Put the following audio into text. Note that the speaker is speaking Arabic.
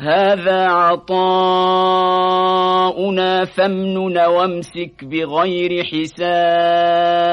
هذا عطاؤنا فامنن وامسك بغير حساب.